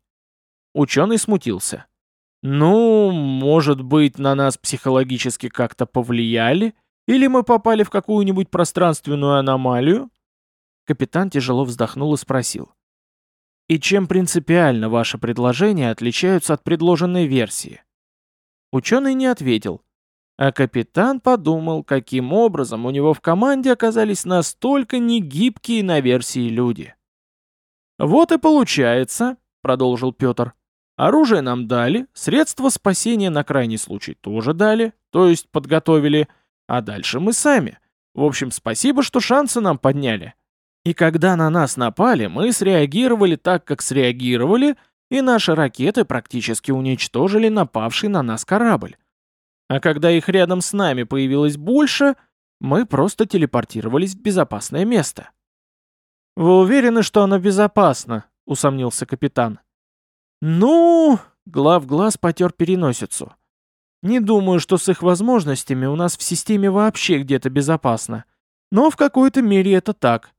S1: Ученый смутился. «Ну, может быть, на нас психологически как-то повлияли? Или мы попали в какую-нибудь пространственную аномалию?» Капитан тяжело вздохнул и спросил. «И чем принципиально ваши предложения отличаются от предложенной версии?» Ученый не ответил, а капитан подумал, каким образом у него в команде оказались настолько негибкие на версии люди. «Вот и получается», — продолжил Петр, Оружие нам дали, средства спасения на крайний случай тоже дали, то есть подготовили, а дальше мы сами. В общем, спасибо, что шансы нам подняли. И когда на нас напали, мы среагировали так, как среагировали, и наши ракеты практически уничтожили напавший на нас корабль. А когда их рядом с нами появилось больше, мы просто телепортировались в безопасное место. «Вы уверены, что оно безопасно?» — усомнился капитан. «Ну...» — глаз потер переносицу. «Не думаю, что с их возможностями у нас в системе вообще где-то безопасно. Но в какой-то мере это так.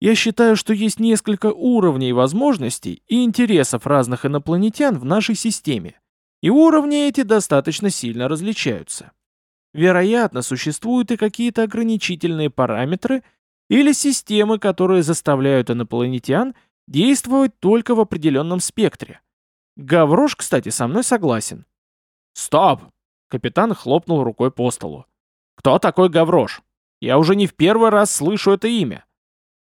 S1: Я считаю, что есть несколько уровней возможностей и интересов разных инопланетян в нашей системе. И уровни эти достаточно сильно различаются. Вероятно, существуют и какие-то ограничительные параметры или системы, которые заставляют инопланетян действовать только в определенном спектре. Гаврош, кстати, со мной согласен. Стоп! Капитан хлопнул рукой по столу. Кто такой Гаврош? Я уже не в первый раз слышу это имя.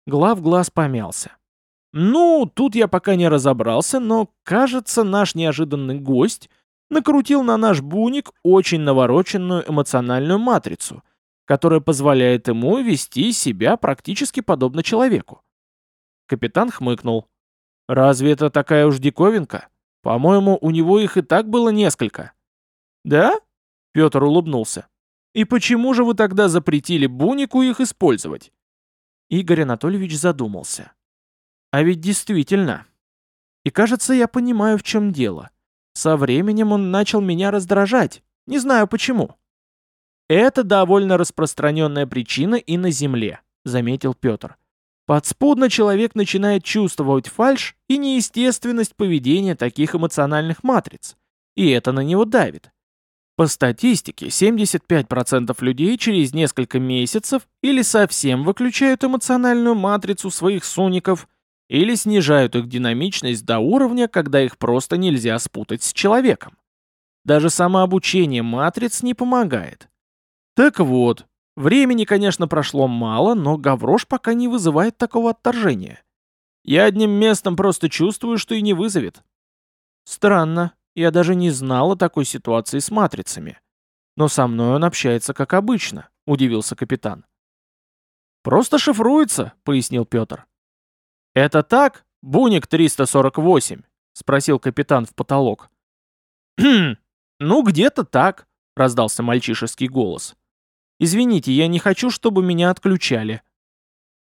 S1: Глав глаз помялся. Ну, тут я пока не разобрался, но, кажется, наш неожиданный гость накрутил на наш буник очень навороченную эмоциональную матрицу, которая позволяет ему вести себя практически подобно человеку. Капитан хмыкнул. «Разве это такая уж диковинка? По-моему, у него их и так было несколько. Да? Петр улыбнулся. И почему же вы тогда запретили Бунику их использовать? Игорь Анатольевич задумался. А ведь действительно. И кажется, я понимаю, в чем дело. Со временем он начал меня раздражать. Не знаю почему. Это довольно распространенная причина и на Земле, заметил Петр. Подспудно человек начинает чувствовать фальшь и неестественность поведения таких эмоциональных матриц, и это на него давит. По статистике, 75% людей через несколько месяцев или совсем выключают эмоциональную матрицу своих соников, или снижают их динамичность до уровня, когда их просто нельзя спутать с человеком. Даже самообучение матриц не помогает. Так вот, Времени, конечно, прошло мало, но Гаврош пока не вызывает такого отторжения. Я одним местом просто чувствую, что и не вызовет. Странно, я даже не знал о такой ситуации с матрицами. Но со мной он общается как обычно, удивился капитан. Просто шифруется, пояснил Петр. Это так, Буник 348? Спросил капитан в потолок. «Хм, ну где-то так», раздался мальчишеский голос. Извините, я не хочу, чтобы меня отключали».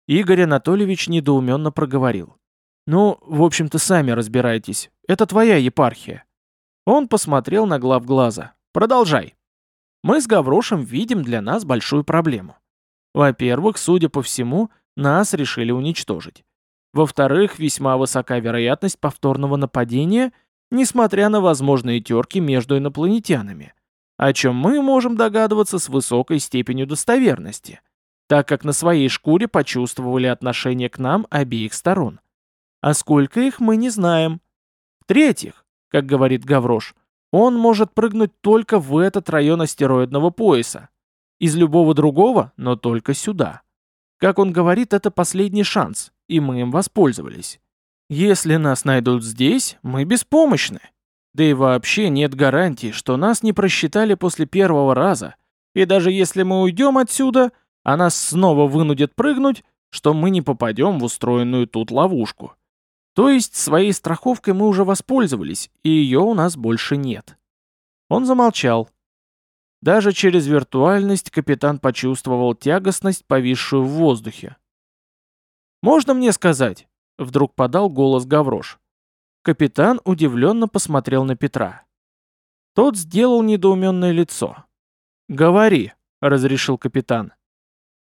S1: Игорь Анатольевич недоуменно проговорил. «Ну, в общем-то, сами разбирайтесь. Это твоя епархия». Он посмотрел на глав глаза. «Продолжай. Мы с Гаврошем видим для нас большую проблему. Во-первых, судя по всему, нас решили уничтожить. Во-вторых, весьма высока вероятность повторного нападения, несмотря на возможные терки между инопланетянами о чем мы можем догадываться с высокой степенью достоверности, так как на своей шкуре почувствовали отношение к нам обеих сторон. А сколько их мы не знаем. В-третьих, как говорит Гаврош, он может прыгнуть только в этот район астероидного пояса. Из любого другого, но только сюда. Как он говорит, это последний шанс, и мы им воспользовались. Если нас найдут здесь, мы беспомощны. Да и вообще нет гарантии, что нас не просчитали после первого раза. И даже если мы уйдем отсюда, а нас снова вынудят прыгнуть, что мы не попадем в устроенную тут ловушку. То есть своей страховкой мы уже воспользовались, и ее у нас больше нет. Он замолчал. Даже через виртуальность капитан почувствовал тягостность, повисшую в воздухе. «Можно мне сказать?» — вдруг подал голос Гаврош. Капитан удивленно посмотрел на Петра. Тот сделал недоуменное лицо. «Говори», — разрешил капитан.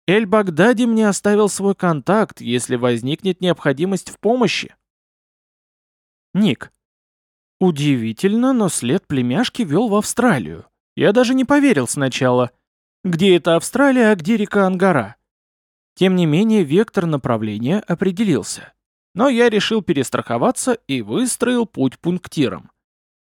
S1: «Эль-Багдади мне оставил свой контакт, если возникнет необходимость в помощи». Ник. Удивительно, но след племяшки вел в Австралию. Я даже не поверил сначала. Где это Австралия, а где река Ангара? Тем не менее, вектор направления определился. Но я решил перестраховаться и выстроил путь пунктиром.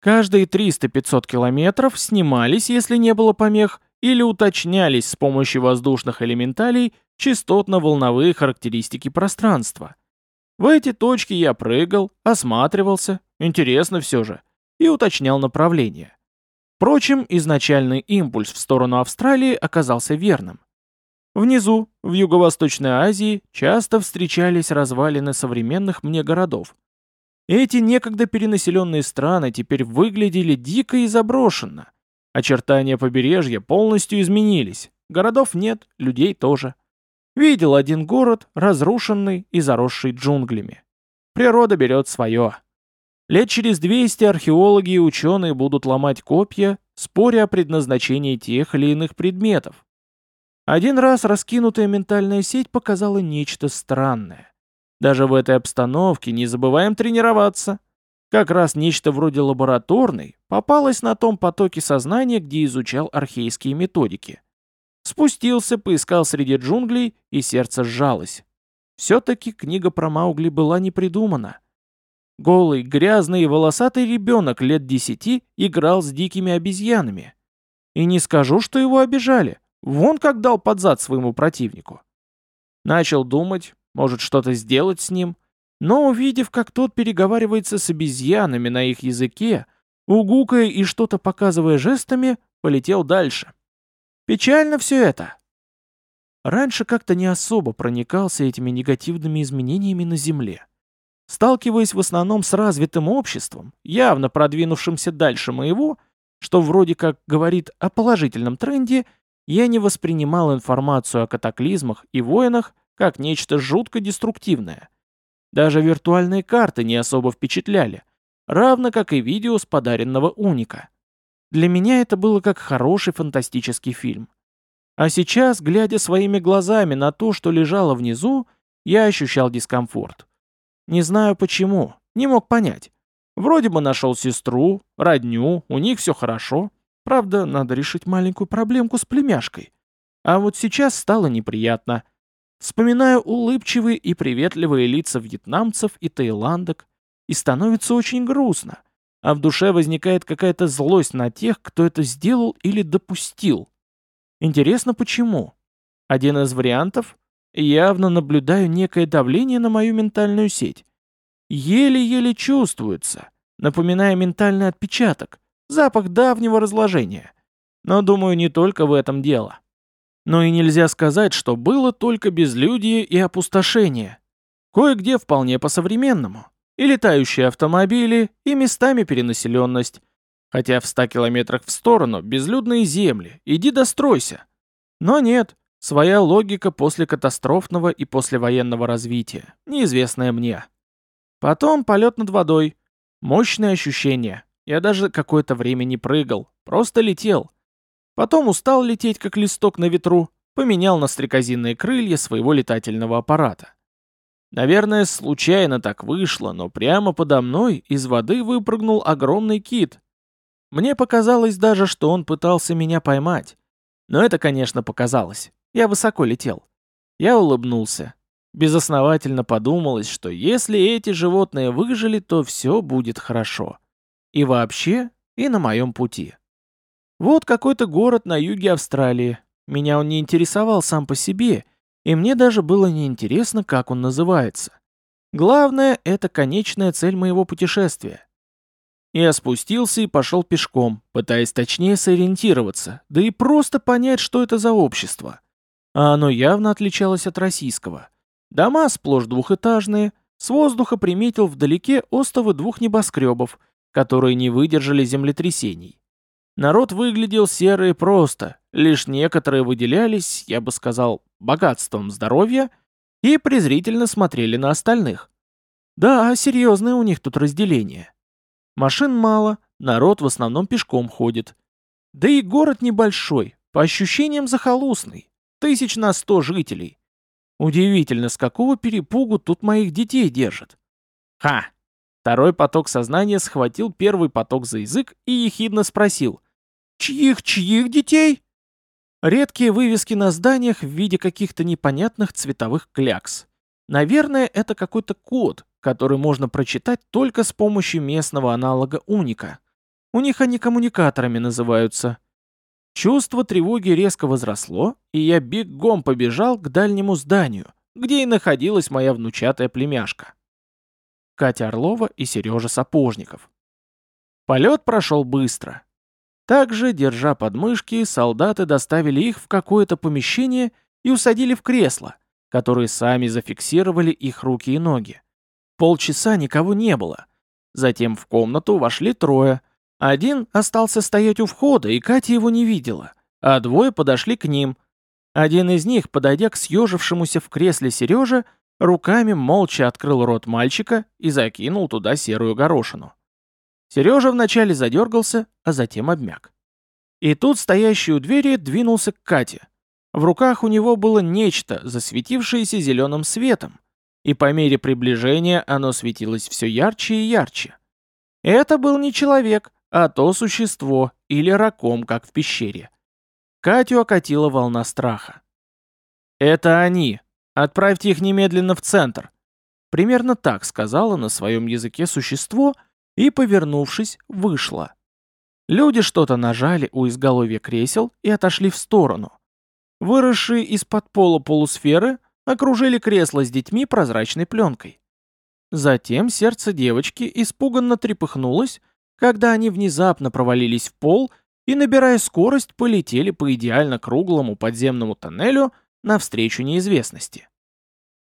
S1: Каждые 300-500 километров снимались, если не было помех, или уточнялись с помощью воздушных элементалей частотно-волновые характеристики пространства. В эти точки я прыгал, осматривался, интересно все же, и уточнял направление. Впрочем, изначальный импульс в сторону Австралии оказался верным. Внизу, в Юго-Восточной Азии, часто встречались развалины современных мне городов. Эти некогда перенаселенные страны теперь выглядели дико и заброшенно. Очертания побережья полностью изменились. Городов нет, людей тоже. Видел один город, разрушенный и заросший джунглями. Природа берет свое. Лет через 200 археологи и ученые будут ломать копья, споря о предназначении тех или иных предметов. Один раз раскинутая ментальная сеть показала нечто странное. Даже в этой обстановке не забываем тренироваться. Как раз нечто вроде лабораторной попалось на том потоке сознания, где изучал архейские методики. Спустился, поискал среди джунглей, и сердце сжалось. Все-таки книга про Маугли была не придумана. Голый, грязный и волосатый ребенок лет десяти играл с дикими обезьянами. И не скажу, что его обижали. Вон как дал под зад своему противнику. Начал думать, может что-то сделать с ним, но увидев, как тот переговаривается с обезьянами на их языке, угукая и что-то показывая жестами, полетел дальше. Печально все это. Раньше как-то не особо проникался этими негативными изменениями на Земле. Сталкиваясь в основном с развитым обществом, явно продвинувшимся дальше моего, что вроде как говорит о положительном тренде, я не воспринимал информацию о катаклизмах и войнах как нечто жутко деструктивное. Даже виртуальные карты не особо впечатляли, равно как и видео с подаренного уника. Для меня это было как хороший фантастический фильм. А сейчас, глядя своими глазами на то, что лежало внизу, я ощущал дискомфорт. Не знаю почему, не мог понять. Вроде бы нашел сестру, родню, у них все хорошо. Правда, надо решить маленькую проблемку с племяшкой. А вот сейчас стало неприятно. Вспоминаю улыбчивые и приветливые лица вьетнамцев и таиландок, и становится очень грустно а в душе возникает какая-то злость на тех, кто это сделал или допустил. Интересно, почему? Один из вариантов – явно наблюдаю некое давление на мою ментальную сеть. Еле-еле чувствуется, напоминая ментальный отпечаток, запах давнего разложения. Но, думаю, не только в этом дело. Но и нельзя сказать, что было только безлюдие и опустошение. Кое-где вполне по-современному и летающие автомобили, и местами перенаселенность. Хотя в ста километрах в сторону безлюдные земли, иди достройся. Но нет, своя логика после катастрофного и послевоенного развития, неизвестная мне. Потом полет над водой. Мощное ощущение. Я даже какое-то время не прыгал, просто летел. Потом устал лететь, как листок на ветру, поменял на стрекозинные крылья своего летательного аппарата. Наверное, случайно так вышло, но прямо подо мной из воды выпрыгнул огромный кит. Мне показалось даже, что он пытался меня поймать. Но это, конечно, показалось. Я высоко летел. Я улыбнулся. Безосновательно подумалось, что если эти животные выжили, то все будет хорошо. И вообще, и на моем пути. Вот какой-то город на юге Австралии. Меня он не интересовал сам по себе, и мне даже было неинтересно, как он называется. Главное — это конечная цель моего путешествия. Я спустился и пошел пешком, пытаясь точнее сориентироваться, да и просто понять, что это за общество. а оно явно отличалось от российского. Дома сплошь двухэтажные, с воздуха приметил вдалеке остовы двух небоскребов, которые не выдержали землетрясений. Народ выглядел серо и просто, лишь некоторые выделялись, я бы сказал, богатством здоровья и презрительно смотрели на остальных. Да, серьезное у них тут разделение. Машин мало, народ в основном пешком ходит. Да и город небольшой, по ощущениям захолустный, тысяч на сто жителей. Удивительно, с какого перепугу тут моих детей держат. Ха! Второй поток сознания схватил первый поток за язык и ехидно спросил. «Чьих-чьих детей?» Редкие вывески на зданиях в виде каких-то непонятных цветовых клякс. Наверное, это какой-то код, который можно прочитать только с помощью местного аналога уника. У них они коммуникаторами называются. Чувство тревоги резко возросло, и я бегом побежал к дальнему зданию, где и находилась моя внучатая племяшка. Катя Орлова и Сережа Сапожников. Полет прошел быстро. Также, держа подмышки, солдаты доставили их в какое-то помещение и усадили в кресло, которые сами зафиксировали их руки и ноги. Полчаса никого не было. Затем в комнату вошли трое. Один остался стоять у входа, и Катя его не видела, а двое подошли к ним. Один из них, подойдя к съежившемуся в кресле Сереже, руками молча открыл рот мальчика и закинул туда серую горошину. Сережа вначале задергался, а затем обмяк. И тут стоящий у двери двинулся к Кате. В руках у него было нечто, засветившееся зеленым светом, и по мере приближения оно светилось все ярче и ярче. Это был не человек, а то существо, или раком, как в пещере. Катю окатила волна страха. «Это они. Отправьте их немедленно в центр». Примерно так сказала на своем языке существо — и, повернувшись, вышла. Люди что-то нажали у изголовья кресел и отошли в сторону. Выросшие из-под пола полусферы окружили кресло с детьми прозрачной пленкой. Затем сердце девочки испуганно трепыхнулось, когда они внезапно провалились в пол и, набирая скорость, полетели по идеально круглому подземному тоннелю навстречу неизвестности.